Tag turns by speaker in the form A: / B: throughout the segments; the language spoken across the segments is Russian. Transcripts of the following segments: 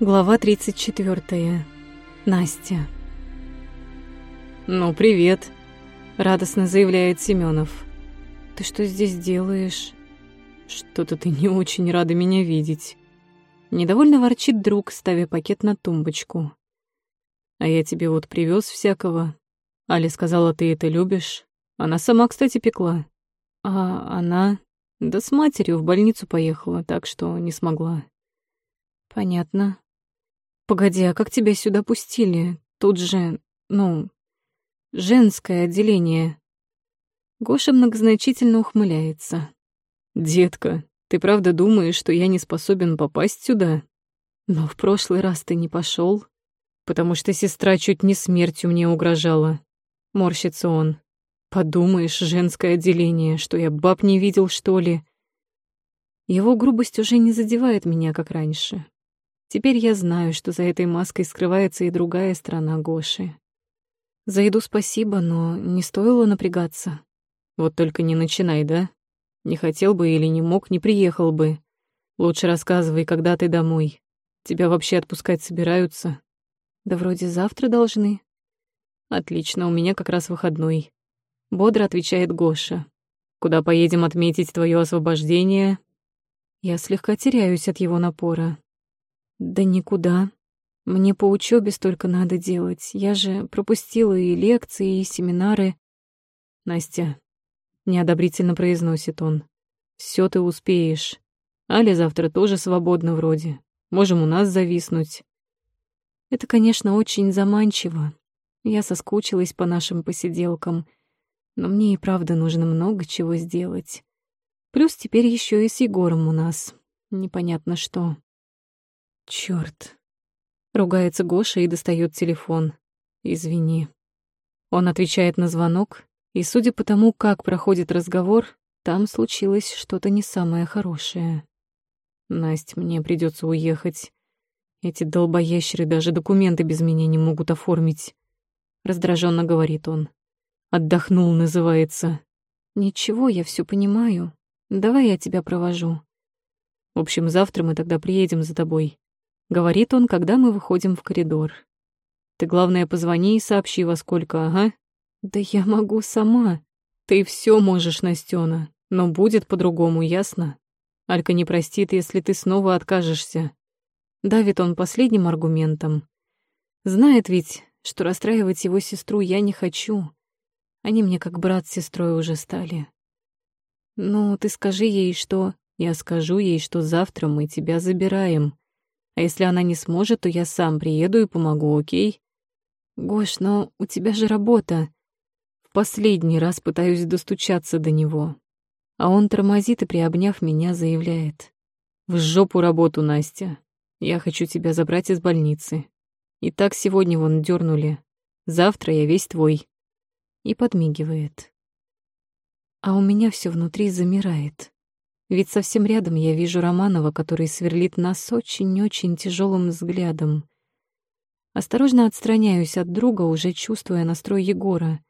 A: Глава 34. Настя.
B: «Ну, привет», —
A: радостно заявляет Семенов. «Ты что здесь делаешь?»
B: «Что-то ты не очень рада меня видеть».
A: Недовольно ворчит друг, ставя пакет на тумбочку.
B: «А я тебе вот привез всякого. Аля сказала, ты это любишь. Она сама, кстати, пекла.
A: А она...»
B: Да с матерью в больницу поехала, так что не смогла.
A: Понятно. Погоди, а как тебя сюда пустили? Тут же, ну, женское отделение. Гоша многозначительно ухмыляется.
B: Детка, ты правда думаешь, что я не способен попасть сюда?
A: Но в прошлый раз ты не пошел,
B: потому что сестра чуть не смертью мне угрожала. Морщится он. Подумаешь, женское отделение, что я баб не видел, что ли?
A: Его грубость уже не задевает меня, как раньше. Теперь я знаю, что за этой маской скрывается и другая сторона Гоши. За еду спасибо, но не стоило напрягаться.
B: Вот только не начинай, да? Не хотел бы или не мог, не приехал бы. Лучше рассказывай, когда ты домой. Тебя вообще отпускать собираются?
A: Да вроде завтра должны.
B: Отлично, у меня как раз выходной. Бодро отвечает Гоша. Куда поедем отметить твое освобождение?
A: Я слегка теряюсь от его напора. Да никуда. Мне по учебе столько надо делать. Я же пропустила и лекции, и семинары.
B: Настя, неодобрительно произносит он. Все ты успеешь. Аля завтра тоже свободна вроде. Можем у нас зависнуть.
A: Это, конечно, очень заманчиво. Я соскучилась по нашим посиделкам — но мне и правда нужно много чего сделать. Плюс теперь еще и с Егором у нас. Непонятно что. Черт! Ругается Гоша и достает телефон. Извини. Он отвечает на звонок, и, судя по тому, как проходит разговор, там случилось что-то не самое хорошее.
B: Настя, мне придется уехать. Эти долбоящеры даже документы без меня не могут оформить. Раздраженно говорит он. Отдохнул, называется.
A: Ничего, я все понимаю. Давай я тебя провожу.
B: В общем, завтра мы тогда приедем за тобой. Говорит он, когда мы выходим в коридор. Ты, главное, позвони и сообщи, во сколько, ага?
A: Да я могу сама.
B: Ты все можешь, Настена, но будет по-другому, ясно? Алька не простит, если ты снова откажешься.
A: Давит он последним аргументом. Знает ведь, что расстраивать его сестру я не хочу. Они мне как брат с сестрой уже стали. Ну, ты скажи ей, что...
B: Я скажу ей, что завтра мы тебя забираем. А если она не сможет, то я сам приеду и помогу, окей?
A: Гош, но у тебя же работа.
B: В последний раз пытаюсь достучаться до него. А он тормозит и, приобняв меня, заявляет. В жопу работу, Настя. Я хочу тебя забрать из больницы. И так сегодня вон дернули. Завтра я весь твой и подмигивает. А у меня все внутри замирает. Ведь совсем рядом я вижу Романова, который сверлит нас очень-очень тяжелым взглядом. Осторожно отстраняюсь от друга, уже чувствуя настрой Егора.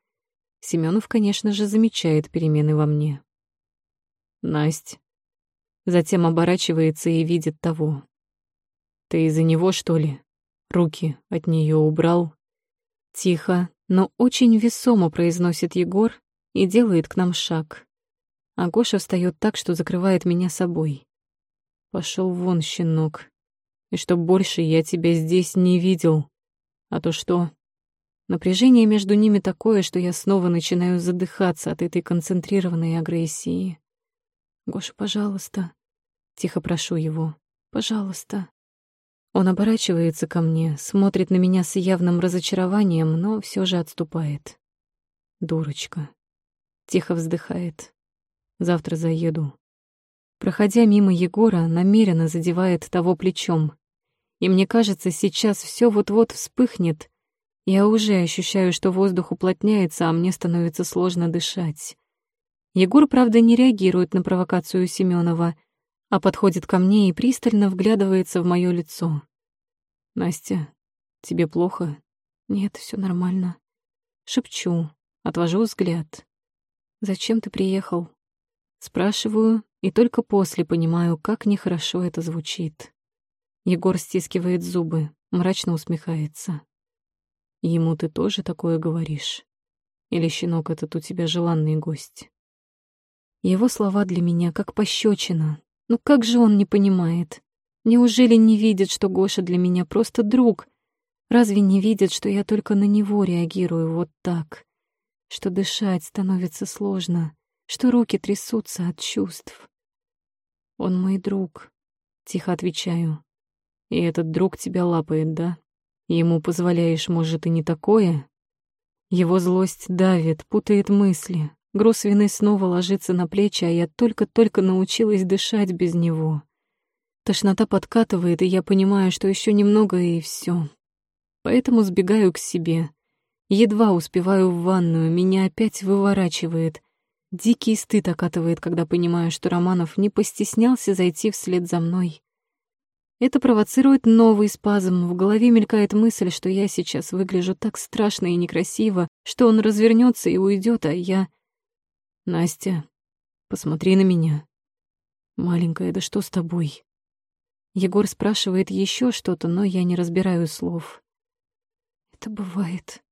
B: Семенов, конечно же, замечает перемены во мне. Насть. Затем оборачивается и видит того. Ты из-за него, что ли? Руки от нее убрал. Тихо, но очень весомо произносит Егор и делает к нам шаг. А Гоша встает так, что закрывает меня собой. Пошел вон, щенок. И чтоб больше я тебя здесь не видел. А то что? Напряжение между ними такое, что я снова начинаю задыхаться от этой концентрированной агрессии. «Гоша, пожалуйста». Тихо прошу его. «Пожалуйста». Он оборачивается ко мне, смотрит на меня с явным разочарованием, но все же отступает. Дурочка. Тихо вздыхает. Завтра заеду. Проходя мимо Егора, намеренно задевает того плечом. И мне кажется, сейчас все вот-вот вспыхнет. Я уже ощущаю, что воздух уплотняется, а мне становится сложно дышать. Егор, правда, не реагирует на провокацию Семенова, а подходит ко мне и пристально вглядывается в мое лицо. «Настя, тебе плохо?»
A: «Нет, все нормально». Шепчу, отвожу взгляд. «Зачем ты приехал?» Спрашиваю, и только после понимаю, как нехорошо это звучит. Егор стискивает зубы, мрачно усмехается. Ему ты тоже такое говоришь? Или щенок этот у тебя желанный гость? Его слова для меня как пощечина. Ну как же он не понимает? Неужели не видит, что Гоша для меня просто друг? Разве не видит, что я только на него реагирую вот так? Что дышать становится сложно, что руки трясутся от чувств. Он мой друг, тихо отвечаю. И этот друг тебя лапает, да? Ему позволяешь, может, и не такое? Его злость давит, путает мысли. Груз вины снова ложится на плечи, а я только-только научилась дышать без него. Тошнота подкатывает, и я понимаю, что еще немного, и все. Поэтому сбегаю к себе. Едва успеваю в ванную, меня опять выворачивает. Дикий стыд окатывает, когда понимаю, что Романов не постеснялся зайти вслед за мной. Это провоцирует новый спазм. В голове мелькает мысль, что я сейчас выгляжу так страшно и некрасиво, что он развернется и уйдет, а я... Настя, посмотри на меня. Маленькая, да что с тобой? Егор спрашивает еще что-то, но я не разбираю слов. Это бывает.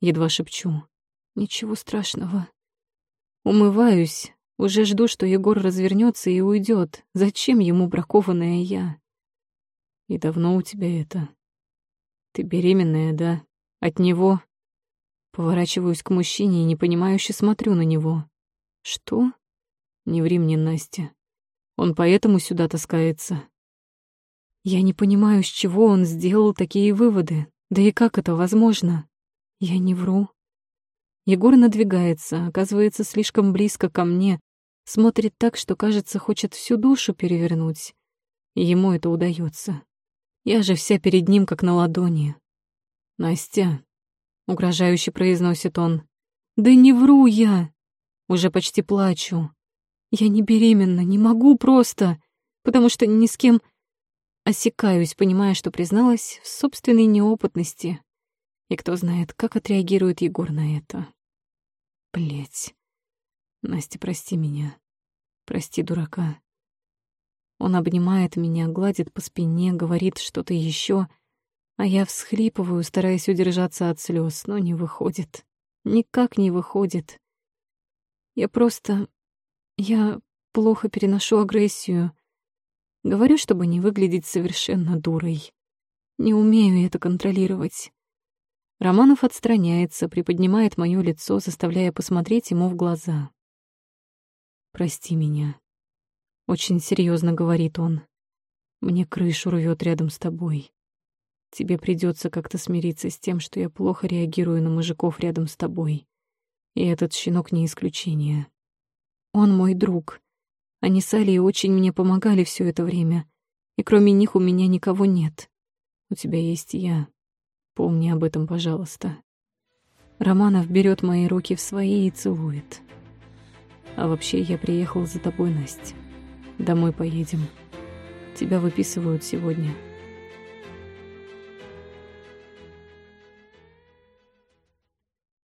A: Едва шепчу. Ничего страшного. Умываюсь. Уже жду, что Егор развернется и уйдет. Зачем ему бракованная я? И давно у тебя это? Ты беременная, да? От него? Поворачиваюсь к мужчине и непонимающе смотрю на него. Что? Не ври мне, Настя. Он поэтому сюда таскается. Я не понимаю, с чего он сделал такие выводы. Да и как это возможно? Я не вру. Егор надвигается, оказывается слишком близко ко мне, смотрит так, что, кажется, хочет всю душу перевернуть. Ему это удается. Я же вся перед ним, как на ладони. «Настя», — угрожающе произносит он, — «да не вру я!» Уже почти плачу. Я не беременна, не могу просто, потому что ни с кем... Осекаюсь, понимая, что призналась в собственной неопытности. И кто знает, как отреагирует Егор на это. Блять. Настя, прости меня. Прости, дурака. Он обнимает меня, гладит по спине, говорит что-то еще, а я всхлипываю, стараясь удержаться от слез, но не выходит. Никак не выходит. Я просто... Я плохо переношу агрессию. Говорю, чтобы не выглядеть совершенно дурой. Не умею это контролировать. Романов отстраняется, приподнимает моё лицо, заставляя посмотреть ему в глаза. «Прости меня», очень серьезно говорит он. Мне крышу рвет рядом с тобой. Тебе придется как-то смириться с тем, что я плохо реагирую на мужиков рядом с тобой. И этот щенок не исключение. Он мой друг. Они с Алией очень мне помогали все это время. И кроме них у меня никого нет. У тебя есть я. Помни об этом, пожалуйста. Романов берет мои руки в свои и целует. А вообще я приехал за тобой, Настя. Домой поедем. Тебя выписывают сегодня.